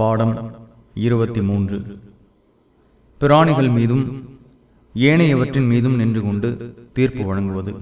பாடம் இருபத்தி மூன்று பிராணிகள் மீதும் ஏனையவற்றின் மீதும் நின்று கொண்டு தீர்ப்பு வழங்குவது.